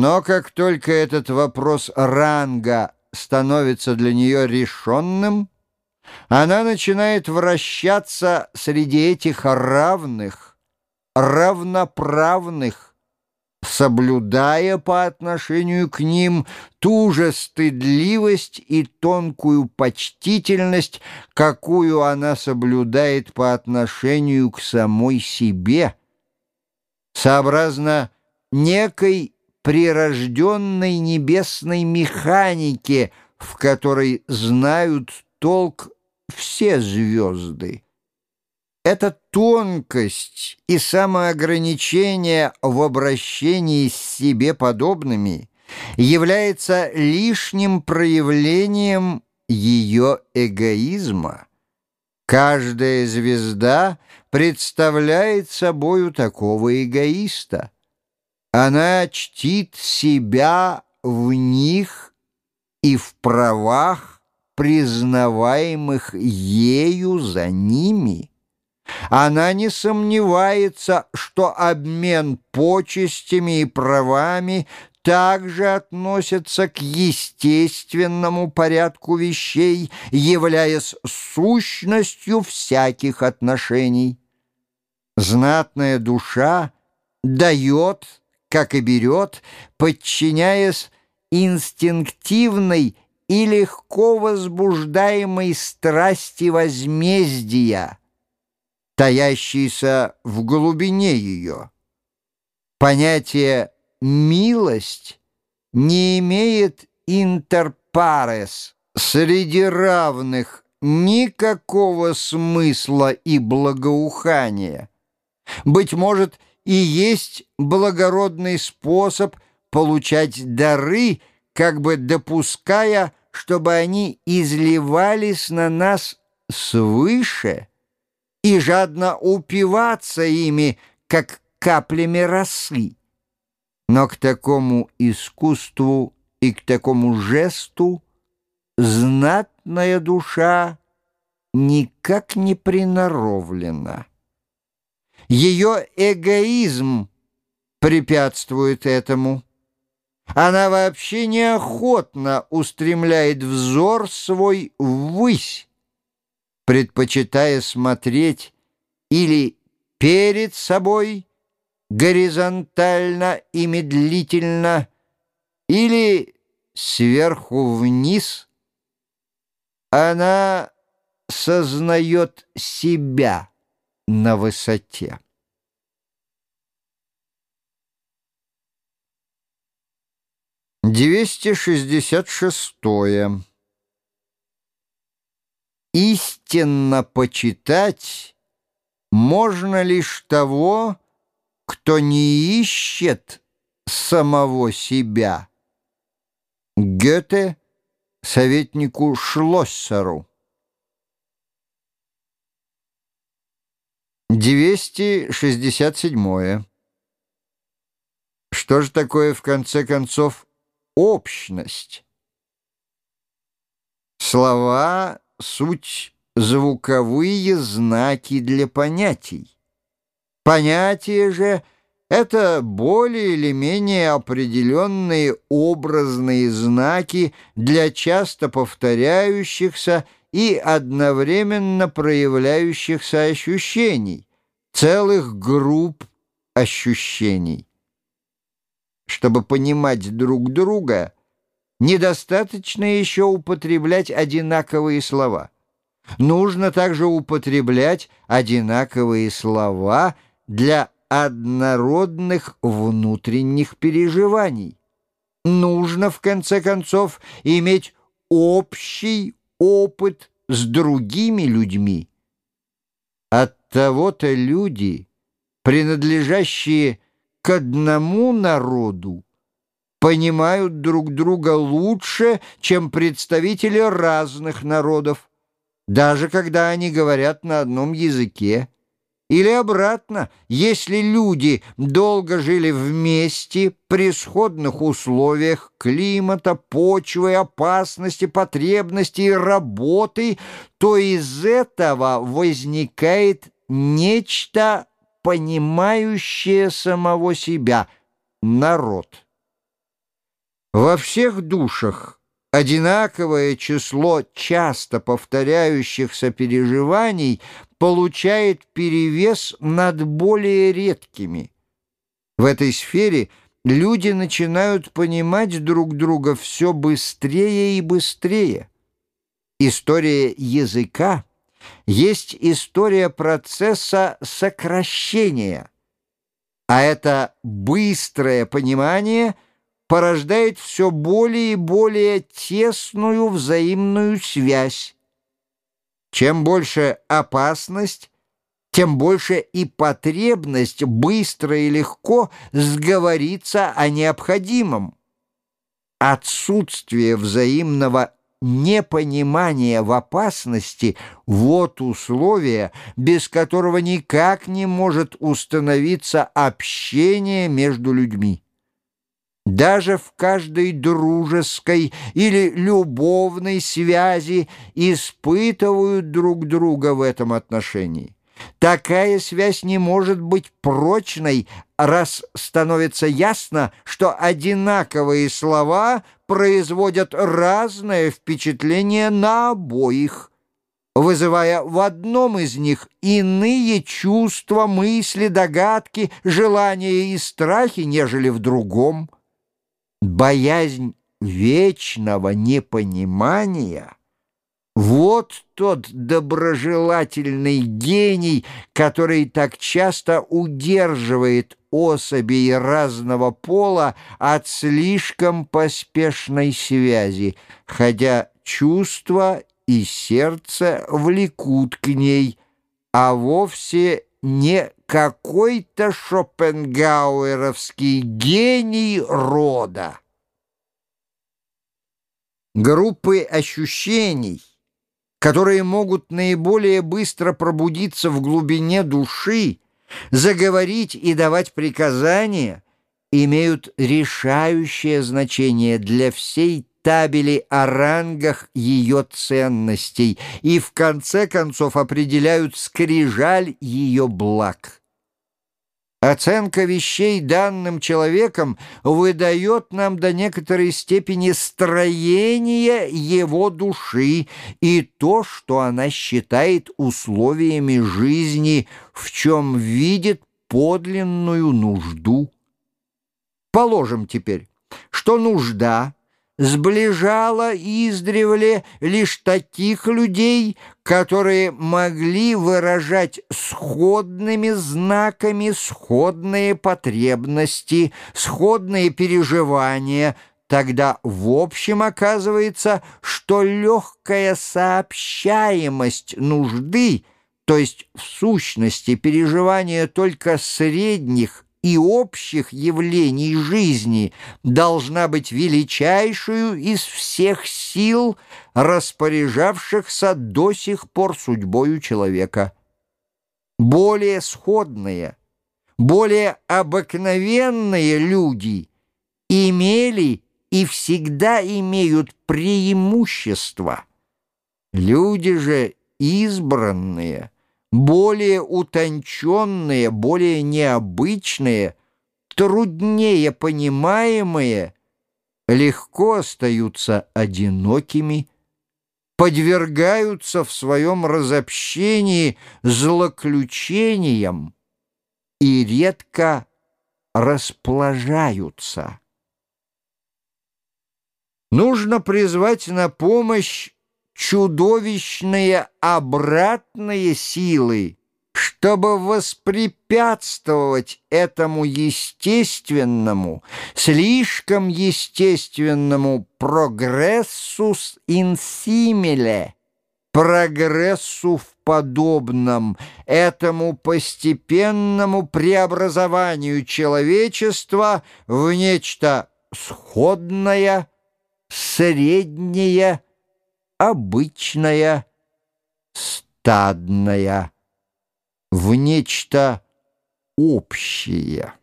Но как только этот вопрос ранга становится для нее решенным, она начинает вращаться среди этих равных, равноправных, соблюдая по отношению к ним ту же стыдливость и тонкую почтительность, какую она соблюдает по отношению к самой себе, сообразно некой прирожденной небесной механике, в которой знают толк все звезды. Эта тонкость и самоограничение в обращении с себе подобными является лишним проявлением ее эгоизма. Каждая звезда представляет собою такого эгоиста. Она чтит себя в них и в правах, признаваемых ею за ними. Она не сомневается, что обмен почестями и правами также относится к естественному порядку вещей, являясь сущностью всяких отношений. Знатная душа дает, как и берет, подчиняясь инстинктивной и легко возбуждаемой страсти возмездия, таящейся в глубине ее. Понятие «милость» не имеет интерпарес среди равных никакого смысла и благоухания. Быть может, и есть благородный способ получать дары, как бы допуская, чтобы они изливались на нас свыше и жадно упиваться ими, как каплями росы. Но к такому искусству и к такому жесту знатная душа никак не приноровлена. Ее эгоизм препятствует этому. Она вообще неохотно устремляет взор свой ввысь, предпочитая смотреть или перед собой горизонтально и медлительно, или сверху вниз, она сознает себя на высоте. Двести шестьдесят шестое. Истинно почитать можно лишь того, кто не ищет самого себя. Гёте советнику Шлоссеру. 267. Что же такое, в конце концов, общность? Слова — суть звуковые знаки для понятий. Понятия же — это более или менее определенные образные знаки для часто повторяющихся и одновременно проявляющихся ощущений, целых групп ощущений. Чтобы понимать друг друга, недостаточно еще употреблять одинаковые слова. Нужно также употреблять одинаковые слова для однородных внутренних переживаний. Нужно, в конце концов, иметь общий опыт с другими людьми. От того-то люди, принадлежащие к одному народу, понимают друг друга лучше, чем представители разных народов, даже когда они говорят на одном языке. Или обратно, если люди долго жили вместе при сходных условиях климата, почвы, опасности, потребностей работы, то из этого возникает нечто, понимающее самого себя, народ. Во всех душах одинаковое число часто повторяющихся переживаний получает перевес над более редкими. В этой сфере люди начинают понимать друг друга все быстрее и быстрее. История языка есть история процесса сокращения, а это быстрое понимание – порождает все более и более тесную взаимную связь. Чем больше опасность, тем больше и потребность быстро и легко сговориться о необходимом. Отсутствие взаимного непонимания в опасности — вот условие, без которого никак не может установиться общение между людьми. Даже в каждой дружеской или любовной связи испытывают друг друга в этом отношении. Такая связь не может быть прочной, раз становится ясно, что одинаковые слова производят разное впечатление на обоих, вызывая в одном из них иные чувства, мысли, догадки, желания и страхи, нежели в другом – боязнь вечного непонимания — вот тот доброжелательный гений, который так часто удерживает особей разного пола от слишком поспешной связи, хотя чувства и сердце влекут к ней, а вовсе не какой-то шопенгауэровский гений рода. Группы ощущений, которые могут наиболее быстро пробудиться в глубине души, заговорить и давать приказания, имеют решающее значение для всей табели о рангах ее ценностей и в конце концов определяют скрижаль ее благ. Оценка вещей данным человеком выдает нам до некоторой степени строение его души и то, что она считает условиями жизни, в чем видит подлинную нужду. Положим теперь, что нужда — сближала издревле лишь таких людей, которые могли выражать сходными знаками сходные потребности, сходные переживания, тогда в общем оказывается, что легкая сообщаемость нужды, то есть в сущности переживания только средних и общих явлений жизни должна быть величайшую из всех сил, распоряжавшихся до сих пор судьбою человека. Более сходные, более обыкновенные люди имели и всегда имеют преимущество. Люди же избранные – более утонченные, более необычные, труднее понимаемые, легко остаются одинокими, подвергаются в своем разобщении злоключениям и редко расположаются. Нужно призвать на помощь чудовищные обратные силы, чтобы воспрепятствовать этому естественному, слишком естественному прогрессус инсимиле, прогрессу в подобном, этому постепенному преобразованию человечества в нечто сходное, среднее, обычная, стадная, в нечто общее.